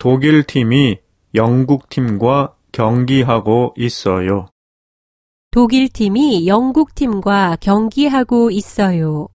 독일 팀이 영국 팀과 경기하고 있어요. 독일 팀이 영국 팀과 경기하고 있어요.